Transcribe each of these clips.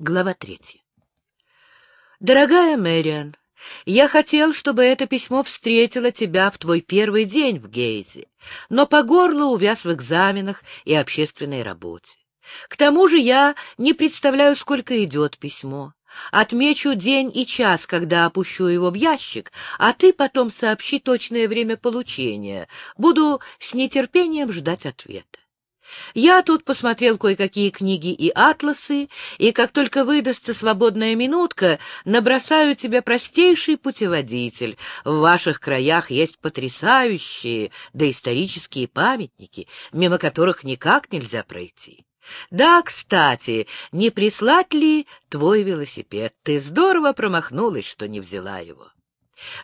Глава третья. Дорогая Мэриан, я хотел, чтобы это письмо встретило тебя в твой первый день в Гейзе, но по горло увяз в экзаменах и общественной работе. К тому же я не представляю, сколько идет письмо. Отмечу день и час, когда опущу его в ящик, а ты потом сообщи точное время получения. Буду с нетерпением ждать ответа. Я тут посмотрел кое-какие книги и атласы, и как только выдастся свободная минутка, набросаю тебе простейший путеводитель. В ваших краях есть потрясающие доисторические памятники, мимо которых никак нельзя пройти. Да, кстати, не прислать ли твой велосипед? Ты здорово промахнулась, что не взяла его.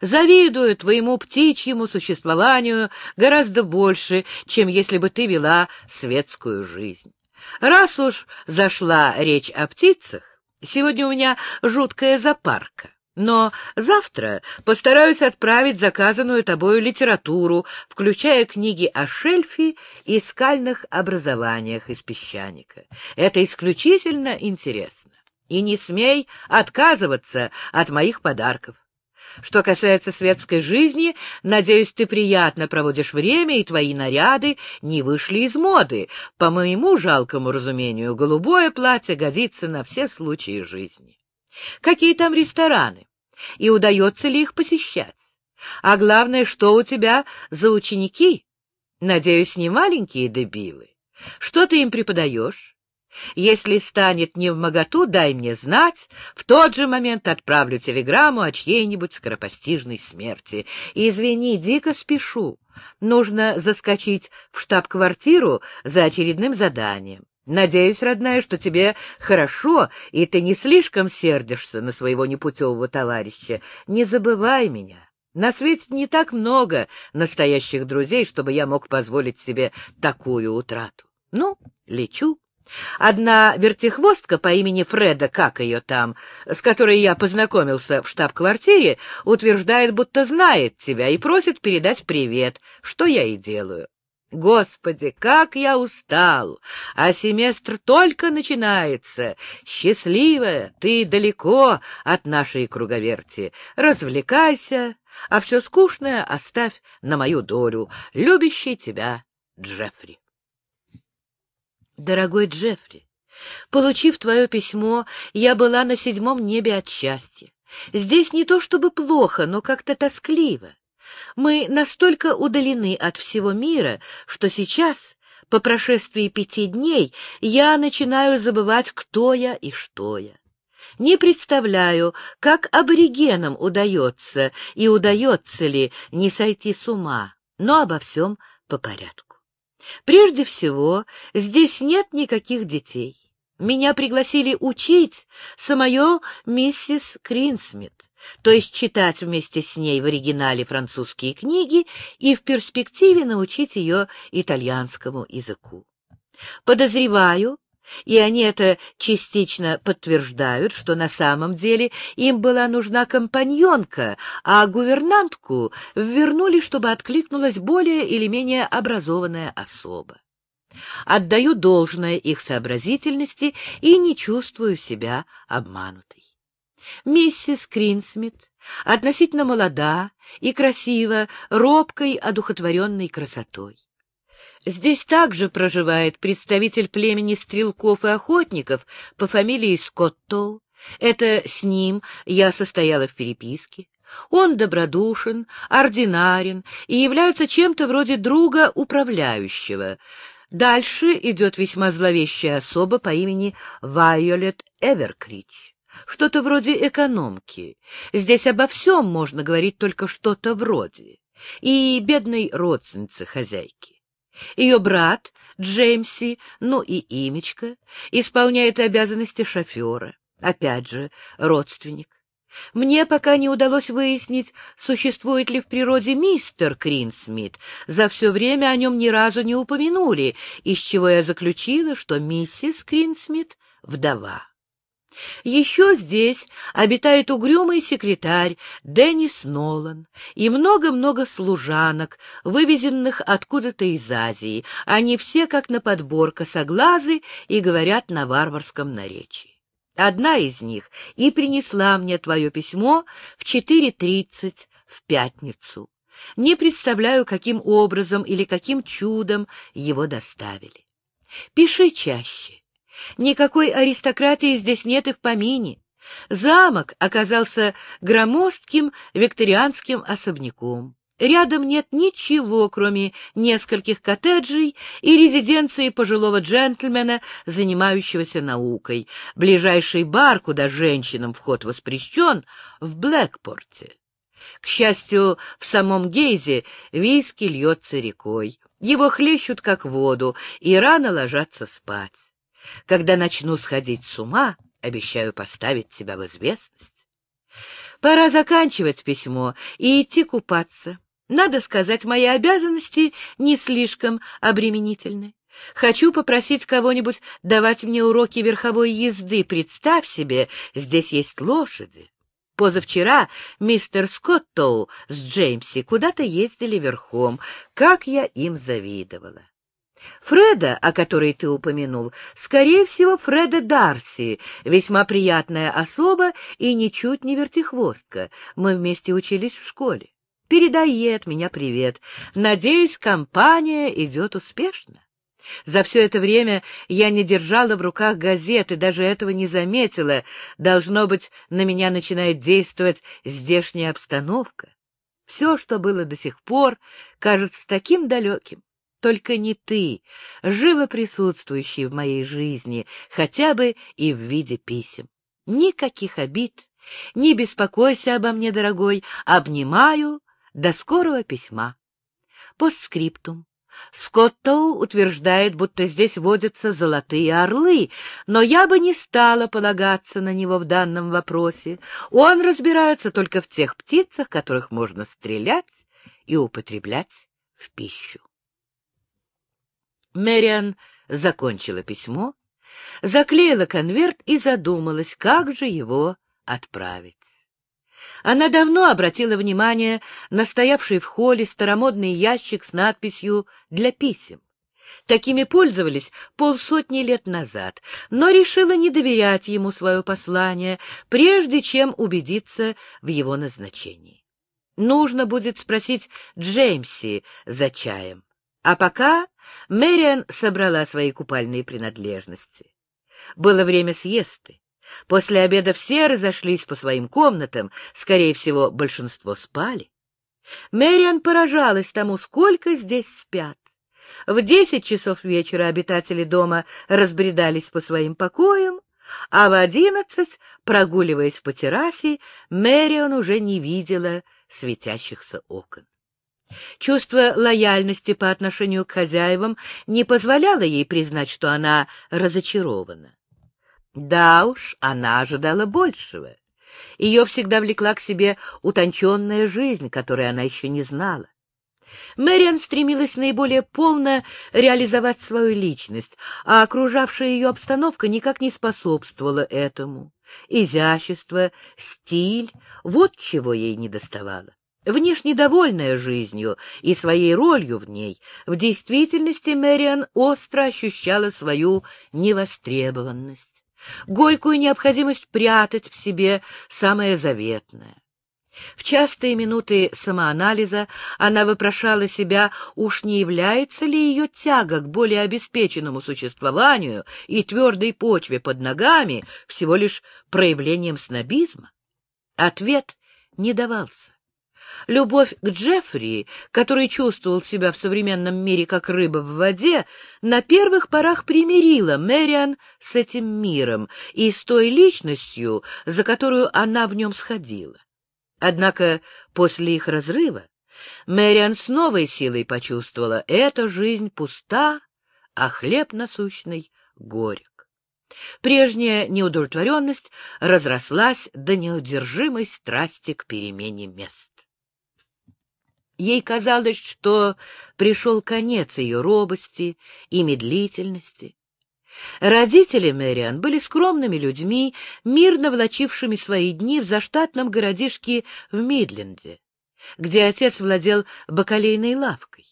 Завидую твоему птичьему существованию гораздо больше, чем если бы ты вела светскую жизнь. Раз уж зашла речь о птицах, сегодня у меня жуткая запарка. Но завтра постараюсь отправить заказанную тобою литературу, включая книги о шельфе и скальных образованиях из песчаника. Это исключительно интересно. И не смей отказываться от моих подарков. Что касается светской жизни, надеюсь, ты приятно проводишь время, и твои наряды не вышли из моды. По моему жалкому разумению, голубое платье годится на все случаи жизни. Какие там рестораны? И удается ли их посещать? А главное, что у тебя за ученики? Надеюсь, не маленькие дебилы. Что ты им преподаешь? Если станет не в моготу, дай мне знать. В тот же момент отправлю телеграмму о чьей-нибудь скоропостижной смерти. Извини, дико спешу. Нужно заскочить в штаб-квартиру за очередным заданием. Надеюсь, родная, что тебе хорошо, и ты не слишком сердишься на своего непутевого товарища. Не забывай меня. На свете не так много настоящих друзей, чтобы я мог позволить себе такую утрату. Ну, лечу. Одна вертихвостка по имени Фреда, как ее там, с которой я познакомился в штаб-квартире, утверждает, будто знает тебя и просит передать привет, что я и делаю. Господи, как я устал! А семестр только начинается. Счастливая, ты далеко от нашей круговерти. Развлекайся, а все скучное оставь на мою долю. Любящий тебя Джеффри. Дорогой Джеффри, получив твое письмо, я была на седьмом небе от счастья. Здесь не то чтобы плохо, но как-то тоскливо. Мы настолько удалены от всего мира, что сейчас, по прошествии пяти дней, я начинаю забывать, кто я и что я. Не представляю, как аборигенам удается и удается ли не сойти с ума, но обо всем по порядку. Прежде всего, здесь нет никаких детей. Меня пригласили учить самое миссис Кринсмит, то есть читать вместе с ней в оригинале французские книги и в перспективе научить ее итальянскому языку. Подозреваю, и они это частично подтверждают, что на самом деле им была нужна компаньонка, а гувернантку вернули, чтобы откликнулась более или менее образованная особа. Отдаю должное их сообразительности и не чувствую себя обманутой. Миссис Кринсмит относительно молода и красива, робкой, одухотворенной красотой. Здесь также проживает представитель племени стрелков и охотников по фамилии Скоттоу. Это с ним я состояла в переписке. Он добродушен, ординарен и является чем-то вроде друга управляющего. Дальше идет весьма зловещая особа по имени Вайолет Эверкрич. Что-то вроде экономки. Здесь обо всем можно говорить только что-то вроде. И бедной родственницы хозяйки. Ее брат Джеймси, ну и Имечка, исполняет обязанности шофера. Опять же, родственник. Мне пока не удалось выяснить, существует ли в природе мистер Кринсмит. За все время о нем ни разу не упомянули, из чего я заключила, что миссис Кринсмит — вдова. Еще здесь обитает угрюмый секретарь Деннис Нолан и много-много служанок, вывезенных откуда-то из Азии. Они все, как на подбор, косоглазы и говорят на варварском наречии. Одна из них и принесла мне твое письмо в 4.30 в пятницу. Не представляю, каким образом или каким чудом его доставили. Пиши чаще. Никакой аристократии здесь нет и в помине. Замок оказался громоздким викторианским особняком. Рядом нет ничего, кроме нескольких коттеджей и резиденции пожилого джентльмена, занимающегося наукой. Ближайший бар, куда женщинам вход воспрещен, в Блэкпорте. К счастью, в самом Гейзе виски льется рекой. Его хлещут, как воду, и рано ложатся спать. Когда начну сходить с ума, обещаю поставить тебя в известность. Пора заканчивать письмо и идти купаться. Надо сказать, мои обязанности не слишком обременительны. Хочу попросить кого-нибудь давать мне уроки верховой езды. Представь себе, здесь есть лошади. Позавчера мистер Скоттоу с Джеймси куда-то ездили верхом. Как я им завидовала! Фреда, о которой ты упомянул, скорее всего, Фреда Дарси, весьма приятная особа и ничуть не вертихвостка. Мы вместе учились в школе. Передай ей от меня привет. Надеюсь, компания идет успешно. За все это время я не держала в руках газеты, даже этого не заметила. Должно быть, на меня начинает действовать здешняя обстановка. Все, что было до сих пор, кажется таким далеким. Только не ты, живо присутствующий в моей жизни, хотя бы и в виде писем. Никаких обид. Не беспокойся обо мне, дорогой. Обнимаю до скорого письма. Постскриптум. Скоттоу утверждает, будто здесь водятся золотые орлы, но я бы не стала полагаться на него в данном вопросе. Он разбирается только в тех птицах, которых можно стрелять и употреблять в пищу. Мэриан закончила письмо, заклеила конверт и задумалась, как же его отправить. Она давно обратила внимание на стоявший в холле старомодный ящик с надписью «Для писем». Такими пользовались полсотни лет назад, но решила не доверять ему свое послание, прежде чем убедиться в его назначении. Нужно будет спросить Джеймси за чаем. А пока Мэриан собрала свои купальные принадлежности. Было время съесты. После обеда все разошлись по своим комнатам, скорее всего, большинство спали. Мэриан поражалась тому, сколько здесь спят. В десять часов вечера обитатели дома разбредались по своим покоям, а в одиннадцать, прогуливаясь по террасе, Мэриан уже не видела светящихся окон. Чувство лояльности по отношению к хозяевам не позволяло ей признать, что она разочарована. Да уж, она ожидала большего. Ее всегда влекла к себе утонченная жизнь, которой она еще не знала. Мэриан стремилась наиболее полно реализовать свою личность, а окружавшая ее обстановка никак не способствовала этому. Изящество, стиль — вот чего ей недоставало. Внешне довольная жизнью и своей ролью в ней, в действительности Мэриан остро ощущала свою невостребованность горькую необходимость прятать в себе самое заветное. В частые минуты самоанализа она вопрошала себя, уж не является ли ее тяга к более обеспеченному существованию и твердой почве под ногами всего лишь проявлением снобизма? Ответ не давался. Любовь к Джеффри, который чувствовал себя в современном мире как рыба в воде, на первых порах примирила Мэриан с этим миром и с той личностью, за которую она в нем сходила. Однако после их разрыва Мэриан с новой силой почувствовала, эта жизнь пуста, а хлеб насущный горек. Прежняя неудовлетворенность разрослась до неудержимой страсти к перемене мест. Ей казалось, что пришел конец ее робости и медлительности. Родители Мэриан были скромными людьми, мирно влачившими свои дни в заштатном городишке в Мидленде, где отец владел бакалейной лавкой.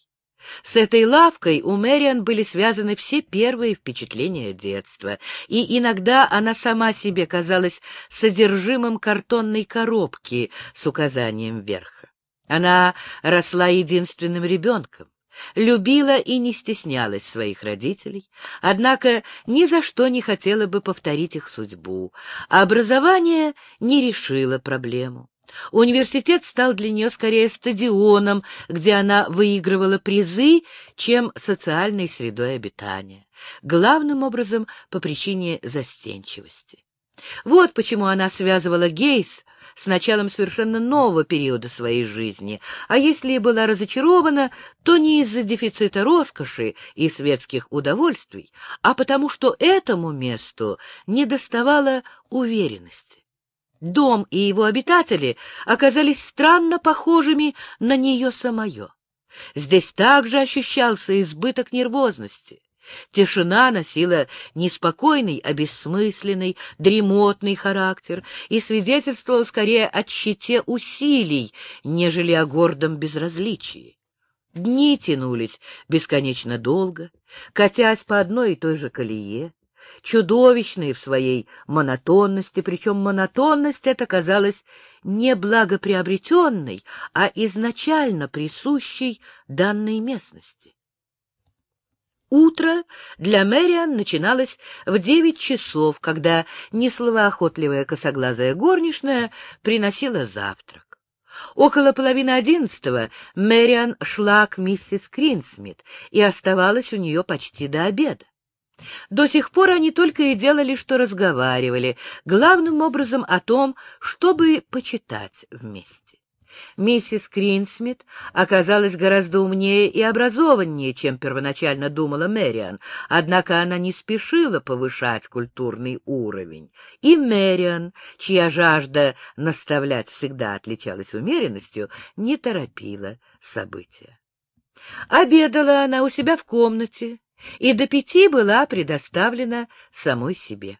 С этой лавкой у Мэриан были связаны все первые впечатления детства, и иногда она сама себе казалась содержимым картонной коробки с указанием верха. Она росла единственным ребенком, любила и не стеснялась своих родителей, однако ни за что не хотела бы повторить их судьбу, а образование не решило проблему. Университет стал для нее скорее стадионом, где она выигрывала призы, чем социальной средой обитания, главным образом по причине застенчивости. Вот почему она связывала Гейс с началом совершенно нового периода своей жизни, а если и была разочарована, то не из-за дефицита роскоши и светских удовольствий, а потому что этому месту недоставало уверенности. Дом и его обитатели оказались странно похожими на нее самое. Здесь также ощущался избыток нервозности. Тишина носила неспокойный, а бессмысленный, дремотный характер и свидетельствовала скорее о тщете усилий, нежели о гордом безразличии. Дни тянулись бесконечно долго, катясь по одной и той же колее чудовищные в своей монотонности, причем монотонность эта казалась не благоприобретенной, а изначально присущей данной местности. Утро для Мэриан начиналось в девять часов, когда несловоохотливая косоглазая горничная приносила завтрак. Около половины одиннадцатого Мэриан шла к миссис Кринсмит и оставалась у нее почти до обеда. До сих пор они только и делали, что разговаривали, главным образом о том, чтобы почитать вместе. Миссис Кринсмит оказалась гораздо умнее и образованнее, чем первоначально думала Мэриан, однако она не спешила повышать культурный уровень. И Мэриан, чья жажда наставлять всегда отличалась умеренностью, не торопила события. Обедала она у себя в комнате, и до пяти была предоставлена самой себе.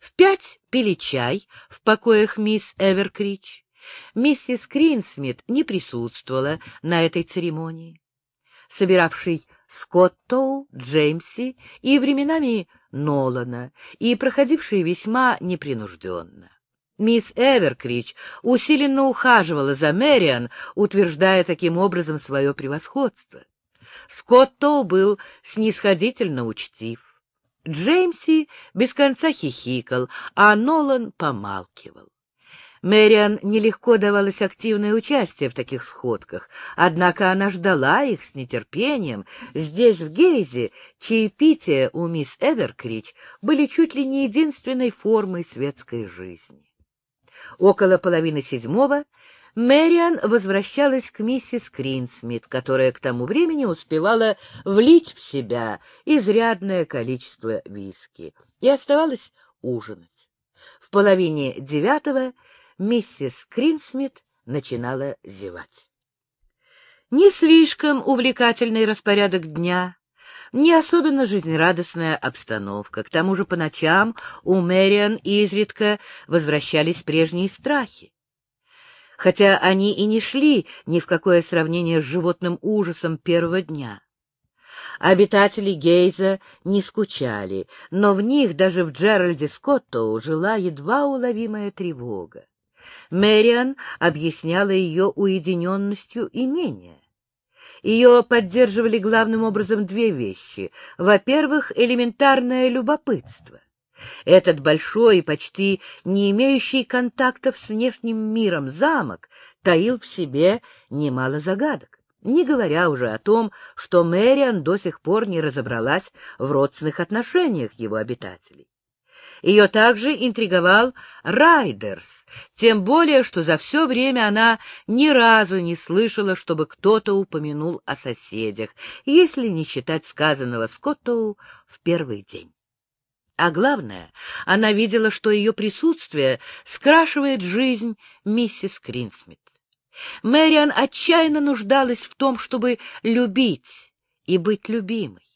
В пять пили чай в покоях мисс Эверкрич. Миссис Кринсмит не присутствовала на этой церемонии. Собиравший Скоттоу, Джеймси и временами Нолана, и проходивший весьма непринужденно. Мисс Эверкрич усиленно ухаживала за Мэриан, утверждая таким образом свое превосходство. Скотто был снисходительно учтив. Джеймси без конца хихикал, а Нолан помалкивал. Мэриан нелегко давалось активное участие в таких сходках, однако она ждала их с нетерпением. Здесь, в Гейзе, чаепития у мисс Эверкрич были чуть ли не единственной формой светской жизни. Около половины седьмого Мэриан возвращалась к миссис Кринсмит, которая к тому времени успевала влить в себя изрядное количество виски, и оставалась ужинать. В половине девятого миссис Кринсмит начинала зевать. Не слишком увлекательный распорядок дня, не особенно жизнерадостная обстановка. К тому же по ночам у Мэриан изредка возвращались прежние страхи хотя они и не шли ни в какое сравнение с животным ужасом первого дня. Обитатели Гейза не скучали, но в них, даже в Джеральде Скоттоу, жила едва уловимая тревога. Мэриан объясняла ее уединенностью имения. Ее поддерживали главным образом две вещи. Во-первых, элементарное любопытство. Этот большой и почти не имеющий контактов с внешним миром замок таил в себе немало загадок, не говоря уже о том, что Мэриан до сих пор не разобралась в родственных отношениях его обитателей. Ее также интриговал Райдерс, тем более, что за все время она ни разу не слышала, чтобы кто-то упомянул о соседях, если не считать сказанного Скоттоу в первый день. А главное, она видела, что ее присутствие скрашивает жизнь миссис Кринсмит. Мэриан отчаянно нуждалась в том, чтобы любить и быть любимой.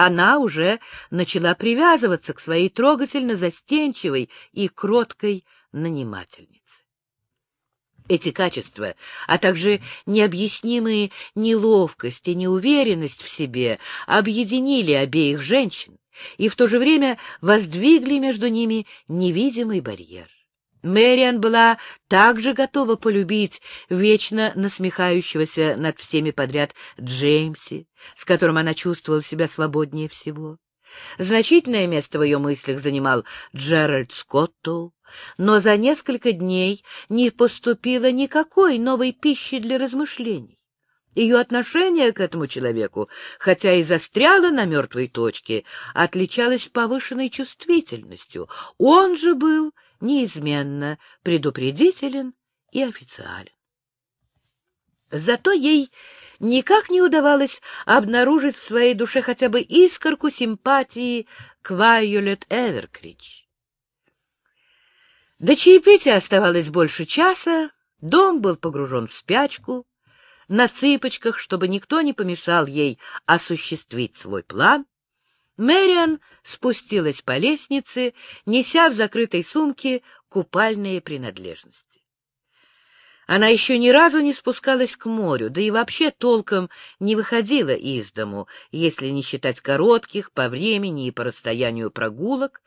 Она уже начала привязываться к своей трогательно застенчивой и кроткой нанимательнице. Эти качества, а также необъяснимые неловкость и неуверенность в себе объединили обеих женщин и в то же время воздвигли между ними невидимый барьер. Мэриан была также готова полюбить вечно насмехающегося над всеми подряд Джеймси, с которым она чувствовала себя свободнее всего. Значительное место в ее мыслях занимал Джеральд Скотту, но за несколько дней не поступило никакой новой пищи для размышлений. Ее отношение к этому человеку, хотя и застряло на мертвой точке, отличалось повышенной чувствительностью. Он же был неизменно предупредителен и официален. Зато ей никак не удавалось обнаружить в своей душе хотя бы искорку симпатии к Вайолет Эверкрич. До чаепития оставалось больше часа, дом был погружен в спячку, на цыпочках, чтобы никто не помешал ей осуществить свой план. Мэриан спустилась по лестнице, неся в закрытой сумке купальные принадлежности. Она еще ни разу не спускалась к морю, да и вообще толком не выходила из дому, если не считать коротких по времени и по расстоянию прогулок,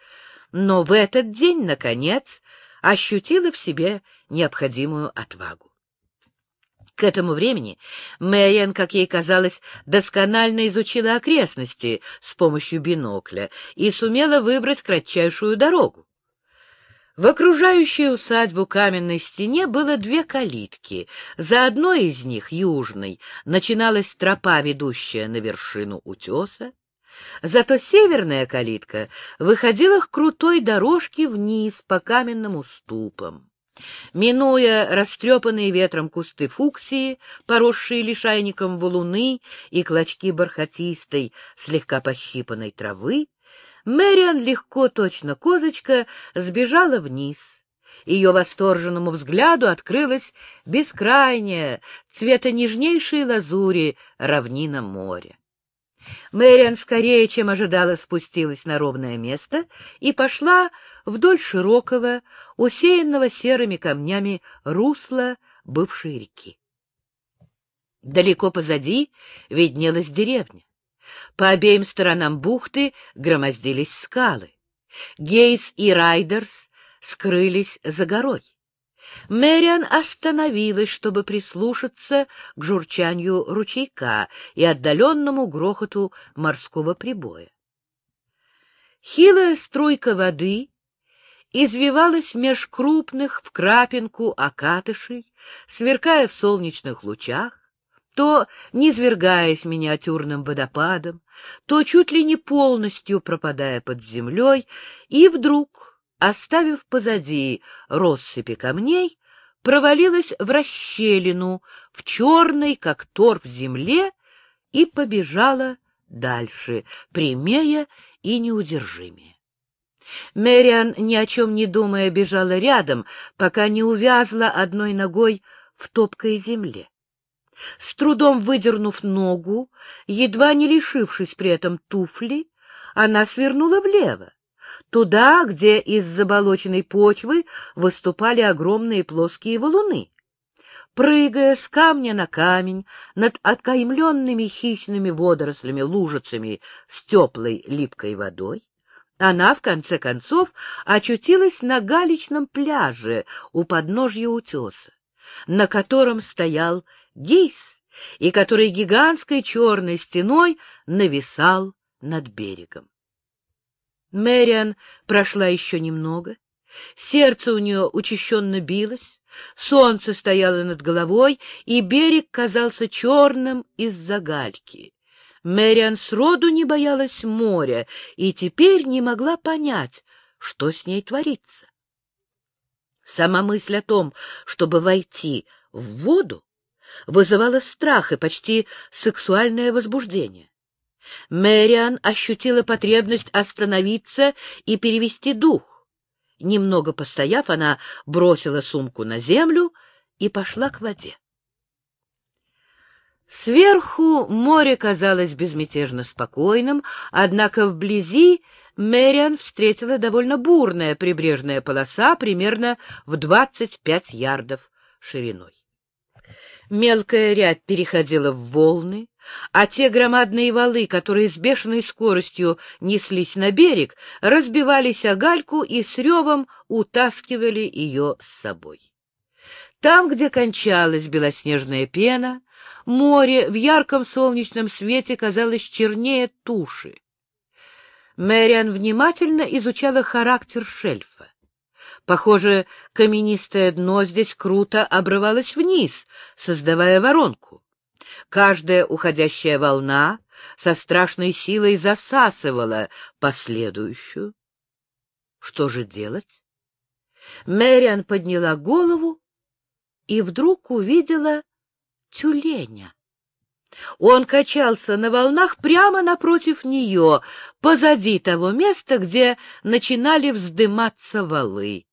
но в этот день, наконец, ощутила в себе необходимую отвагу. К этому времени Мэриан, как ей казалось, досконально изучила окрестности с помощью бинокля и сумела выбрать кратчайшую дорогу. В окружающей усадьбу каменной стене было две калитки. За одной из них, южной, начиналась тропа, ведущая на вершину утеса. Зато северная калитка выходила к крутой дорожке вниз по каменным уступам. Минуя растрепанные ветром кусты фуксии, поросшие лишайником валуны и клочки бархатистой, слегка пощипанной травы, Мэриан легко, точно козочка, сбежала вниз. Ее восторженному взгляду открылась бескрайняя, цвета нежнейшей лазури равнина моря. Мэриан скорее, чем ожидала, спустилась на ровное место и пошла вдоль широкого, усеянного серыми камнями русла бывшей реки. Далеко позади виднелась деревня. По обеим сторонам бухты громоздились скалы. Гейс и Райдерс скрылись за горой. Мэриан остановилась, чтобы прислушаться к журчанию ручейка и отдаленному грохоту морского прибоя. Хилая струйка воды извивалась меж крупных в крапинку окатышей, сверкая в солнечных лучах, то низвергаясь миниатюрным водопадом, то чуть ли не полностью пропадая под землей, и вдруг, оставив позади россыпи камней, провалилась в расщелину, в черной, как торф, земле, и побежала дальше, прямее и неудержимее. Мэриан, ни о чем не думая, бежала рядом, пока не увязла одной ногой в топкой земле. С трудом выдернув ногу, едва не лишившись при этом туфли, она свернула влево, туда, где из заболоченной почвы выступали огромные плоские валуны. Прыгая с камня на камень над откаймленными хищными водорослями-лужицами с теплой липкой водой, она, в конце концов, очутилась на галечном пляже у подножья утеса, на котором стоял Гейс, и который гигантской черной стеной нависал над берегом. Мэриан прошла еще немного. Сердце у нее учащенно билось, солнце стояло над головой, и берег казался черным из-за гальки. Мэриан сроду не боялась моря и теперь не могла понять, что с ней творится. Сама мысль о том, чтобы войти в воду, вызывала страх и почти сексуальное возбуждение. Мэриан ощутила потребность остановиться и перевести дух. Немного постояв, она бросила сумку на землю и пошла к воде. Сверху море казалось безмятежно спокойным, однако вблизи Мэриан встретила довольно бурная прибрежная полоса примерно в двадцать пять ярдов шириной. Мелкая рябь переходила в волны, а те громадные валы, которые с бешеной скоростью неслись на берег, разбивались о гальку и с ревом утаскивали ее с собой. Там, где кончалась белоснежная пена, море в ярком солнечном свете казалось чернее туши. Мэриан внимательно изучала характер шельфа. Похоже, каменистое дно здесь круто обрывалось вниз, создавая воронку. Каждая уходящая волна со страшной силой засасывала последующую. Что же делать? Мэриан подняла голову и вдруг увидела тюленя. Он качался на волнах прямо напротив нее, позади того места, где начинали вздыматься валы.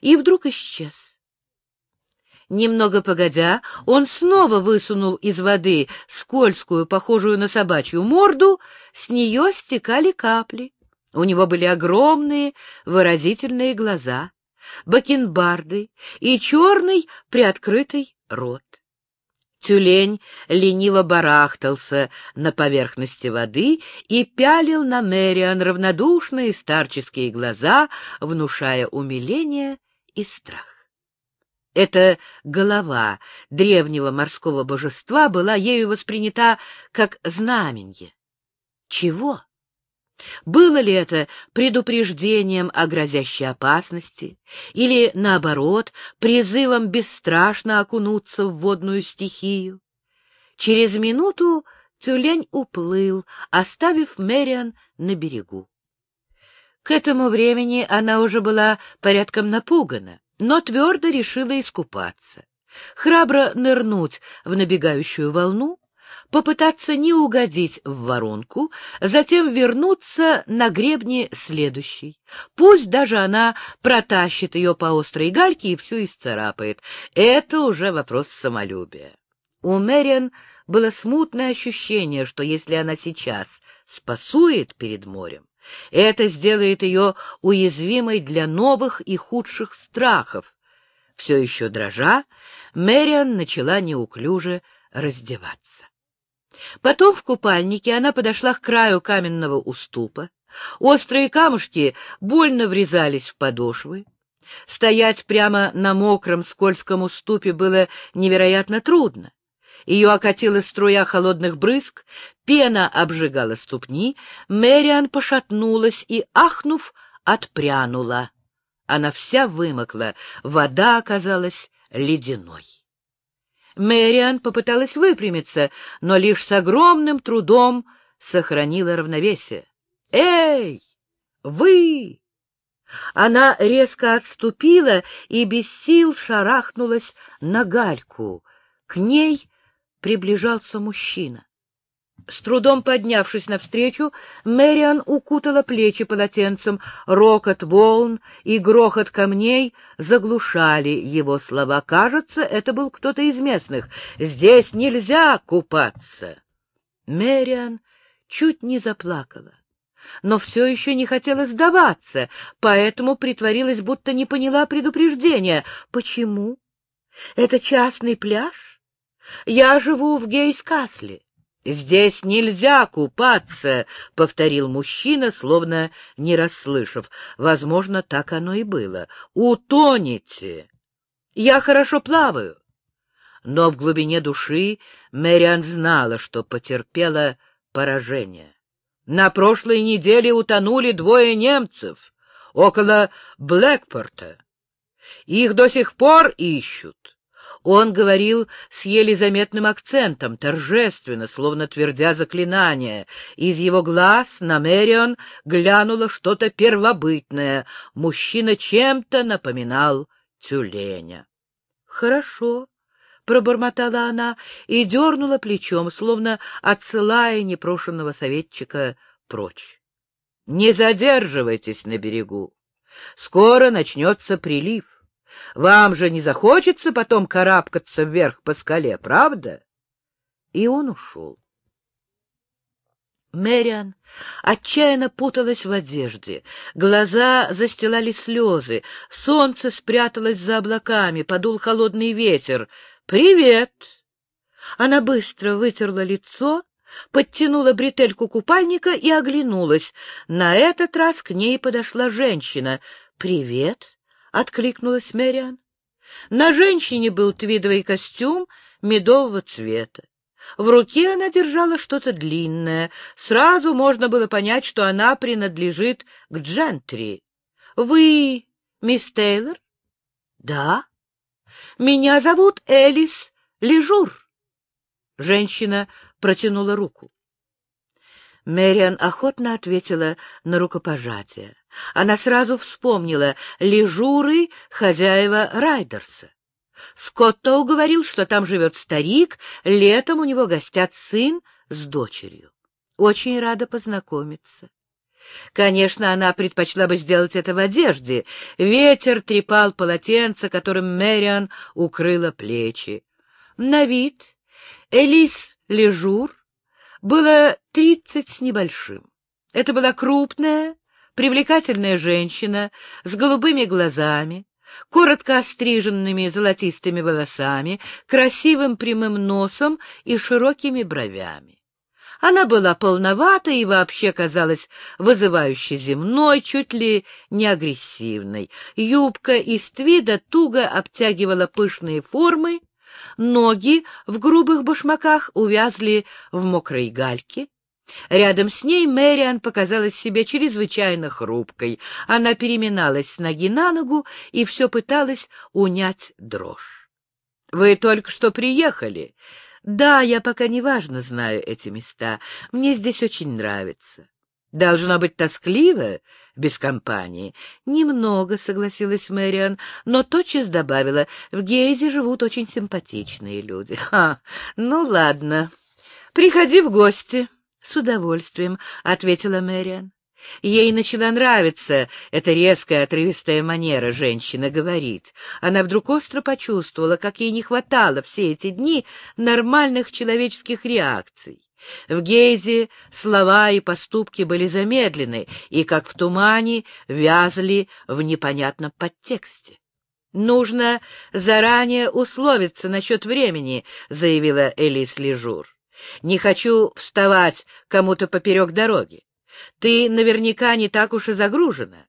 И вдруг исчез. Немного погодя, он снова высунул из воды скользкую, похожую на собачью морду, с нее стекали капли. У него были огромные выразительные глаза бакенбарды и черный приоткрытый рот. Тюлень лениво барахтался на поверхности воды и пялил на Мэриан равнодушные старческие глаза, внушая умиление и страх. Эта голова древнего морского божества была ею воспринята как знаменье. Чего? Было ли это предупреждением о грозящей опасности или, наоборот, призывом бесстрашно окунуться в водную стихию? Через минуту тюлень уплыл, оставив Мэриан на берегу. К этому времени она уже была порядком напугана, но твердо решила искупаться, храбро нырнуть в набегающую волну попытаться не угодить в воронку, затем вернуться на гребни следующей. Пусть даже она протащит ее по острой гальке и всю исцарапает. Это уже вопрос самолюбия. У Мэриан было смутное ощущение, что если она сейчас спасует перед морем, это сделает ее уязвимой для новых и худших страхов. Все еще дрожа, Мэриан начала неуклюже раздеваться. Потом в купальнике она подошла к краю каменного уступа. Острые камушки больно врезались в подошвы. Стоять прямо на мокром скользком уступе было невероятно трудно. Ее окатила струя холодных брызг, пена обжигала ступни, Мэриан пошатнулась и, ахнув, отпрянула. Она вся вымокла, вода оказалась ледяной. Мэриан попыталась выпрямиться, но лишь с огромным трудом сохранила равновесие. «Эй, вы!» Она резко отступила и без сил шарахнулась на гальку. К ней приближался мужчина. С трудом поднявшись навстречу, Мэриан укутала плечи полотенцем. Рокот волн и грохот камней заглушали его слова. Кажется, это был кто-то из местных. «Здесь нельзя купаться!» Мэриан чуть не заплакала, но все еще не хотела сдаваться, поэтому притворилась, будто не поняла предупреждения. «Почему? Это частный пляж? Я живу в Гейскасле». «Здесь нельзя купаться», — повторил мужчина, словно не расслышав. Возможно, так оно и было. «Утонете!» «Я хорошо плаваю». Но в глубине души Мэриан знала, что потерпела поражение. На прошлой неделе утонули двое немцев около Блэкпорта. Их до сих пор ищут. Он говорил с еле заметным акцентом, торжественно, словно твердя заклинание. Из его глаз на Мэрион глянуло что-то первобытное. Мужчина чем-то напоминал тюленя. — Хорошо, — пробормотала она и дернула плечом, словно отсылая непрошенного советчика прочь. — Не задерживайтесь на берегу. Скоро начнется прилив. Вам же не захочется потом карабкаться вверх по скале, правда? И он ушел. Мэриан отчаянно путалась в одежде, глаза застилали слезы, солнце спряталось за облаками, подул холодный ветер. «Привет!» Она быстро вытерла лицо, подтянула бретельку купальника и оглянулась. На этот раз к ней подошла женщина. «Привет!» — откликнулась Мэриан. На женщине был твидовый костюм медового цвета. В руке она держала что-то длинное. Сразу можно было понять, что она принадлежит к джентри. — Вы мисс Тейлор? — Да. — Меня зовут Элис Лежур. Женщина протянула руку. Мэриан охотно ответила на рукопожатие. Она сразу вспомнила лежуры хозяева Райдерса. Скотто говорил, что там живет старик, летом у него гостят сын с дочерью. Очень рада познакомиться. Конечно, она предпочла бы сделать это в одежде. Ветер трепал полотенце, которым Мэриан укрыла плечи. На вид Элис Лежур было тридцать с небольшим. Это была крупная, привлекательная женщина с голубыми глазами, коротко остриженными золотистыми волосами, красивым прямым носом и широкими бровями. Она была полновата и вообще казалась вызывающе земной, чуть ли не агрессивной. Юбка из твида туго обтягивала пышные формы, ноги в грубых башмаках увязли в мокрой гальке, Рядом с ней Мэриан показалась себе чрезвычайно хрупкой. Она переминалась с ноги на ногу и все пыталась унять дрожь. — Вы только что приехали? — Да, я пока неважно знаю эти места. Мне здесь очень нравится. — Должно быть тоскливо без компании. — Немного, — согласилась Мэриан, но тотчас добавила, — в Гейзе живут очень симпатичные люди. — Ха, ну ладно, приходи в гости. —— С удовольствием, — ответила Мэриан. Ей начала нравиться эта резкая, отрывистая манера женщины говорить. Она вдруг остро почувствовала, как ей не хватало все эти дни нормальных человеческих реакций. В Гейзе слова и поступки были замедлены и, как в тумане, вязли в непонятном подтексте. «Нужно заранее условиться насчет времени», — заявила Элис Лежур. Не хочу вставать кому-то поперек дороги. Ты наверняка не так уж и загружена.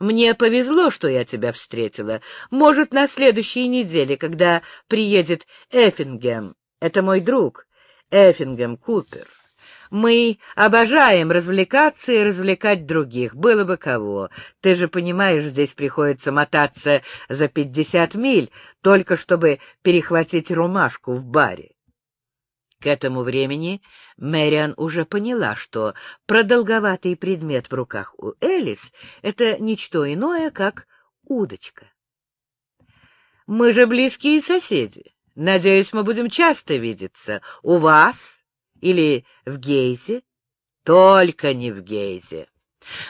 Мне повезло, что я тебя встретила. Может, на следующей неделе, когда приедет Эффингем. Это мой друг, Эффингем Купер. Мы обожаем развлекаться и развлекать других, было бы кого. Ты же понимаешь, здесь приходится мотаться за пятьдесят миль, только чтобы перехватить румашку в баре. К этому времени Мэриан уже поняла, что продолговатый предмет в руках у Элис — это ничто иное, как удочка. «Мы же близкие соседи. Надеюсь, мы будем часто видеться. У вас или в Гейзе?» «Только не в Гейзе.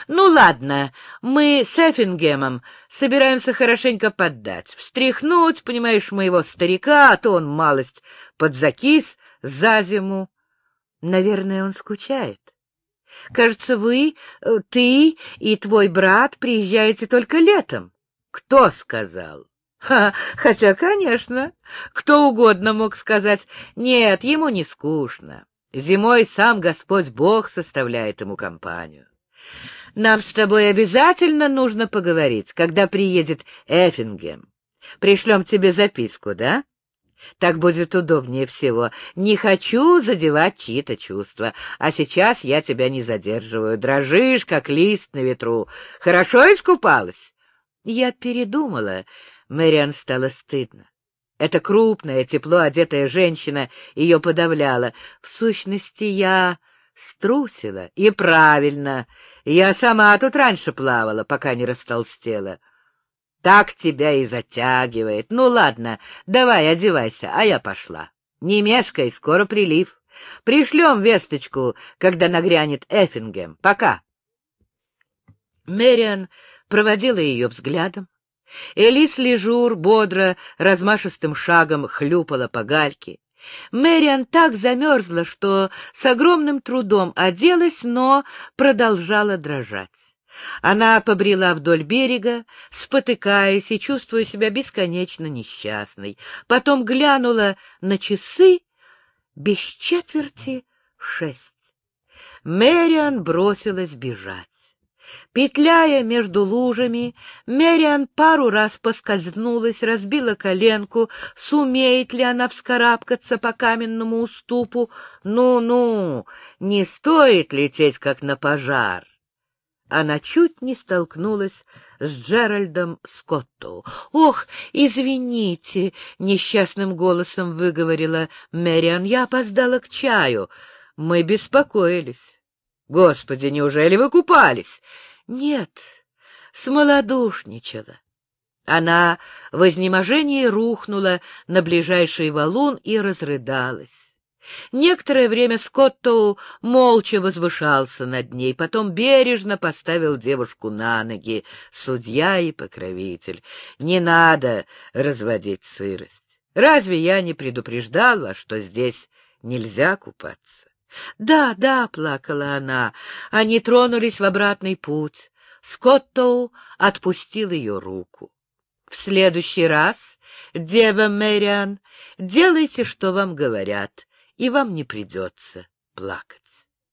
Ну, ладно, мы с Эффингемом собираемся хорошенько поддать, встряхнуть, понимаешь, моего старика, а то он малость подзакис за зиму. Наверное, он скучает. Кажется, вы, э, ты и твой брат приезжаете только летом. Кто сказал? Ха, хотя, конечно, кто угодно мог сказать, нет, ему не скучно. Зимой сам Господь Бог составляет ему компанию. Нам с тобой обязательно нужно поговорить, когда приедет Эффингем. Пришлем тебе записку, да? Так будет удобнее всего. Не хочу задевать чьи-то чувства. А сейчас я тебя не задерживаю. Дрожишь, как лист на ветру. Хорошо искупалась? Я передумала. Мэриан стало стыдно. Эта крупная, тепло одетая женщина ее подавляла. В сущности, я Струсила. И правильно. Я сама тут раньше плавала, пока не растолстела. Так тебя и затягивает. Ну, ладно, давай одевайся, а я пошла. Не мешкай, скоро прилив. Пришлем весточку, когда нагрянет Эффингем. Пока. Мэриан проводила ее взглядом. Элис Лежур бодро, размашистым шагом хлюпала по гальке. Мэриан так замерзла, что с огромным трудом оделась, но продолжала дрожать. Она побрела вдоль берега, спотыкаясь и чувствуя себя бесконечно несчастной. Потом глянула на часы без четверти шесть. Мэриан бросилась бежать. Петляя между лужами, Мэриан пару раз поскользнулась, разбила коленку. Сумеет ли она вскарабкаться по каменному уступу? Ну-ну, не стоит лететь, как на пожар. Она чуть не столкнулась с Джеральдом Скотту. «Ох, извините!» — несчастным голосом выговорила Мэриан. «Я опоздала к чаю. Мы беспокоились. Господи, неужели вы купались? Нет, смолодушничала. Она в изнеможении рухнула на ближайший валун и разрыдалась. Некоторое время Скоттоу молча возвышался над ней, потом бережно поставил девушку на ноги, судья и покровитель. Не надо разводить сырость. Разве я не предупреждал вас, что здесь нельзя купаться? «Да, да», — плакала она, — они тронулись в обратный путь. Скоттоу отпустил ее руку. «В следующий раз, дева Мэриан, делайте, что вам говорят, и вам не придется плакать».